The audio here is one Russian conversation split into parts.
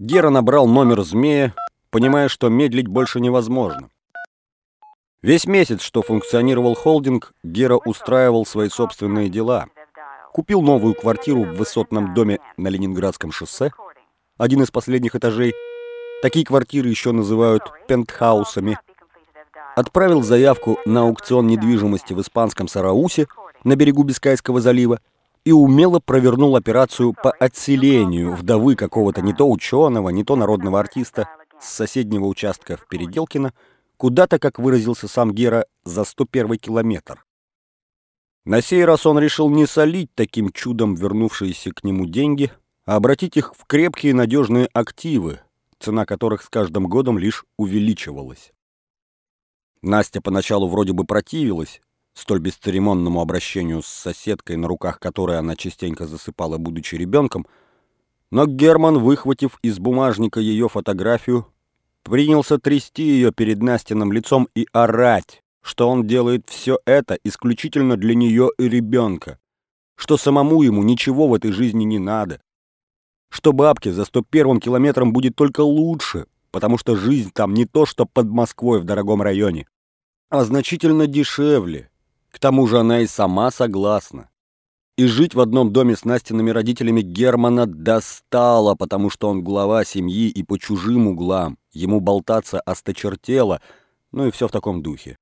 Гера набрал номер змея, понимая, что медлить больше невозможно. Весь месяц, что функционировал холдинг, Гера устраивал свои собственные дела. Купил новую квартиру в высотном доме на Ленинградском шоссе, один из последних этажей. Такие квартиры еще называют пентхаусами. Отправил заявку на аукцион недвижимости в испанском Сараусе на берегу Бискайского залива и умело провернул операцию по отселению вдовы какого-то не то ученого, не то народного артиста с соседнего участка в Переделкино, куда-то, как выразился сам Гера, за 101 километр. На сей раз он решил не солить таким чудом вернувшиеся к нему деньги, а обратить их в крепкие надежные активы, цена которых с каждым годом лишь увеличивалась. Настя поначалу вроде бы противилась столь бесцеремонному обращению с соседкой, на руках которой она частенько засыпала, будучи ребенком, но Герман, выхватив из бумажника ее фотографию, принялся трясти ее перед Настиным лицом и орать, что он делает все это исключительно для нее и ребенка, что самому ему ничего в этой жизни не надо, что бабке за 101 километром будет только лучше, потому что жизнь там не то, что под Москвой в дорогом районе, а значительно дешевле. К тому же она и сама согласна. И жить в одном доме с Настиными родителями Германа достало, потому что он глава семьи и по чужим углам. Ему болтаться осточертело, ну и все в таком духе.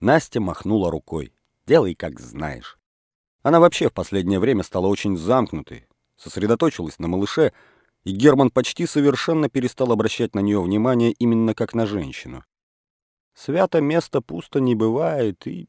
Настя махнула рукой. Делай, как знаешь. Она вообще в последнее время стала очень замкнутой, сосредоточилась на малыше, и Герман почти совершенно перестал обращать на нее внимание именно как на женщину. Свято место пусто не бывает, и...